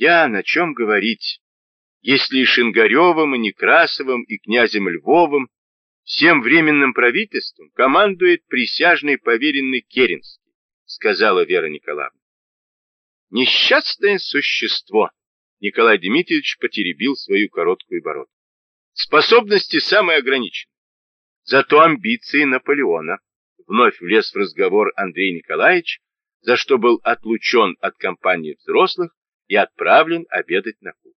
Я на чем говорить, если и Шингаревым, и Некрасовым, и князем Львовым, всем временным правительством командует присяжный поверенный Керенский, сказала Вера Николаевна. Несчастное существо, Николай Дмитриевич потеребил свою короткую бородку. Способности самые ограниченные. Зато амбиции Наполеона. Вновь влез в разговор Андрей Николаевич, за что был отлучен от компании взрослых и отправлен обедать на кухню.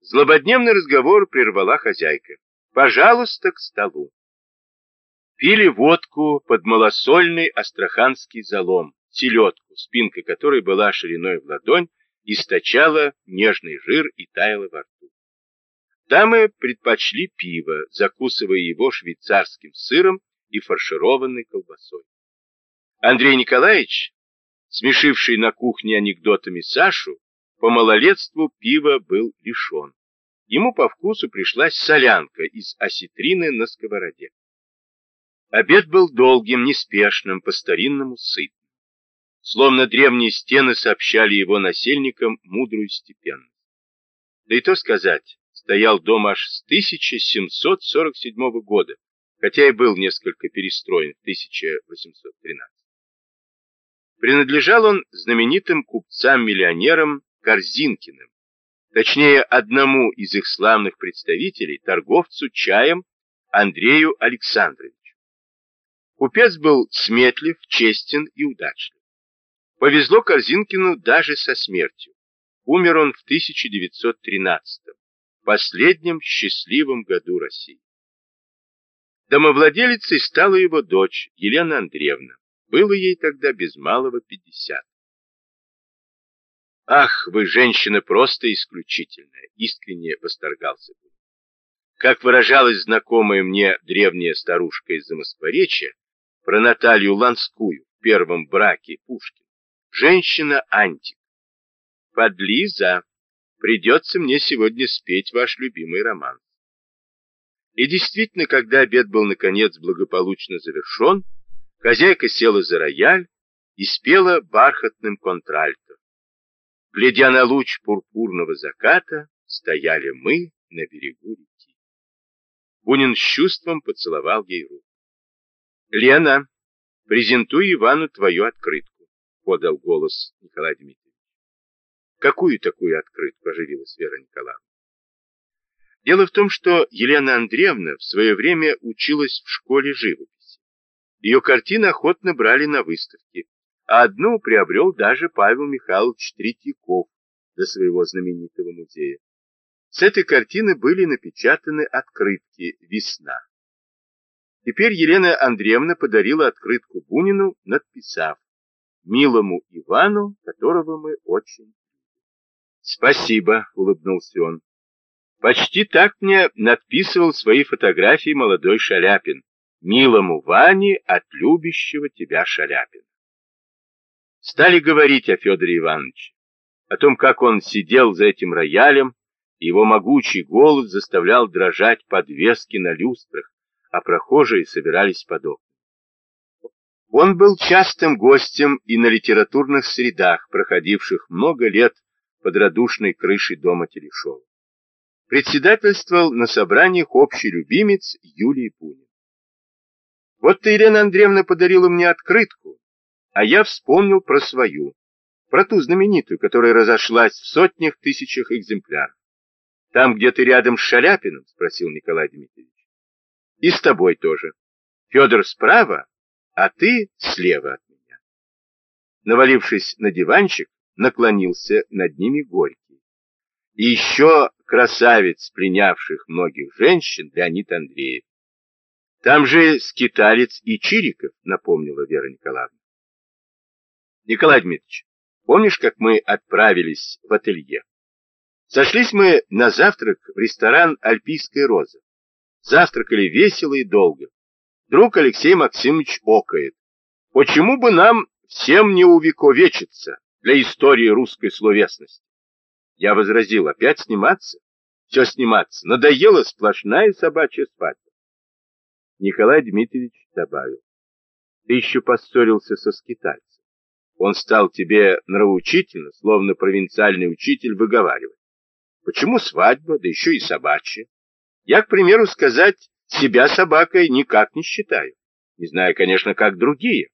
Злободневный разговор прервала хозяйка. «Пожалуйста, к столу». Пили водку под малосольный астраханский залом, селедку, спинка которой была шириной в ладонь, источала нежный жир и таяла во рту. Дамы предпочли пиво, закусывая его швейцарским сыром и фаршированной колбасой. Андрей Николаевич, смешивший на кухне анекдотами Сашу, по малолетству пива был лишен. Ему по вкусу пришлась солянка из осетрины на сковороде. Обед был долгим, неспешным, по-старинному сытным. Словно древние стены сообщали его насельникам мудрую степенность. Да и то сказать, стоял дом аж с 1747 года, хотя и был несколько перестроен в 1813. Принадлежал он знаменитым купцам-миллионерам Корзинкиным, точнее одному из их славных представителей, торговцу чаем Андрею Александровичу. Купец был сметлив, честен и удачлив. Повезло Корзинкину даже со смертью. Умер он в 1913 последнем счастливом году России. Домовладелицей стала его дочь Елена Андреевна. Было ей тогда без малого пятьдесят. Ах, вы женщина просто исключительная, искренне восторгался бы. Как выражалась знакомая мне древняя старушка из Замоскворечья про Наталью Ланскую в первом браке Пушкина, женщина-антик. Подлиза, придется мне сегодня спеть ваш любимый роман. И действительно, когда обед был наконец благополучно завершен, хозяйка села за рояль и спела бархатным контральто. Глядя на луч пурпурного заката, стояли мы на берегу реки. Бунин с чувством поцеловал ей руку. «Лена, презентуй Ивану твою открытку», — подал голос Николай Дмитриевич. «Какую такую открытку?» — оживилась Вера Николаевна. Дело в том, что Елена Андреевна в свое время училась в школе живописи. Ее картины охотно брали на выставки, а одну приобрел даже Павел Михайлович Третьяков для своего знаменитого музея. С этой картины были напечатаны открытки «Весна». Теперь Елена Андреевна подарила открытку Бунину, надписав «Милому Ивану, которого мы очень «Спасибо», — улыбнулся он. «Почти так мне надписывал свои фотографии молодой Шаляпин. Милому Ване от любящего тебя Шаляпина». Стали говорить о Федоре Ивановиче, о том, как он сидел за этим роялем, и его могучий голос заставлял дрожать подвески на люстрах, а прохожие собирались под окна. Он был частым гостем и на литературных средах, проходивших много лет под радушной крышей дома Телешова. Председательствовал на собраниях общий любимец Юлий Бунин. Вот ты, Елена Андреевна, подарила мне открытку, а я вспомнил про свою, про ту знаменитую, которая разошлась в сотнях тысячах экземпляров. Там, где ты рядом с Шаляпиным, спросил Николай Дмитриевич. И с тобой тоже. Федор справа, а ты слева от меня. Навалившись на диванчик, наклонился над ними Горький. И еще красавец, принявших многих женщин, Леонид Андреев. Там же скиталец и Чириков, напомнила Вера Николаевна. Николай Дмитриевич, помнишь, как мы отправились в ателье? Сошлись мы на завтрак в ресторан «Альпийская роза». Завтракали весело и долго. Друг Алексей Максимович окает. Почему бы нам всем не увековечиться? для истории русской словесности. Я возразил, опять сниматься? Все сниматься. Надоела сплошная собачья свадьба. Николай Дмитриевич добавил. Ты еще поссорился со скитальцем. Он стал тебе нравоучительно, словно провинциальный учитель, выговаривать. Почему свадьба, да еще и собачья? Я, к примеру, сказать, себя собакой никак не считаю. Не знаю, конечно, как другие.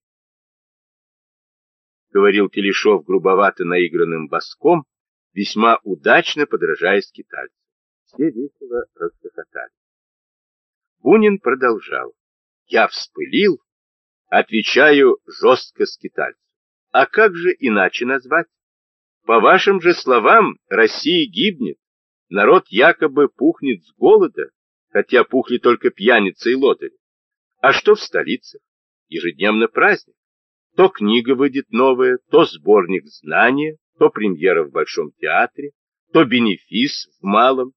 Говорил Телешов грубовато наигранным боском, весьма удачно подражая скитальцу. Все весело расхохотали. Бунин продолжал. Я вспылил, отвечаю жестко скитальцу. А как же иначе назвать? По вашим же словам, Россия гибнет, народ якобы пухнет с голода, хотя пухли только пьяницы и лодыри. А что в столицах? Ежедневно праздник. То книга выйдет новая, то сборник знания, то премьера в Большом театре, то бенефис в Малом.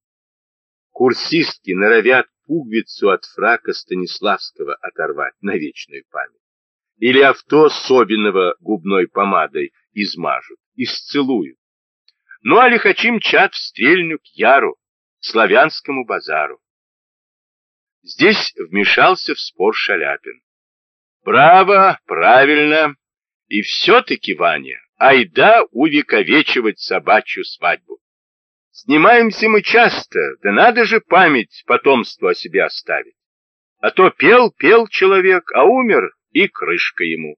Курсистки норовят пуговицу от фрака Станиславского оторвать на вечную память. Или авто Собинова губной помадой измажут, исцелуют. Ну а лихачи мчат в стрельню к Яру, славянскому базару. Здесь вмешался в спор Шаляпин. Браво, правильно. И все-таки, Ваня, айда увековечивать собачью свадьбу. Снимаемся мы часто, да надо же память потомству о себе оставить. А то пел, пел человек, а умер, и крышка ему.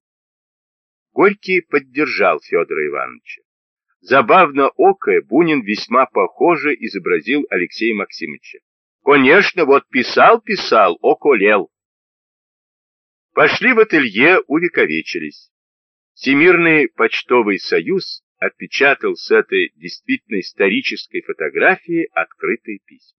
Горький поддержал Федора Ивановича. Забавно окое Бунин весьма похоже изобразил Алексея Максимовича. Конечно, вот писал-писал, околел. Пошли в ателье, увековечились. Всемирный почтовый союз отпечатал с этой действительно исторической фотографии открытые письма.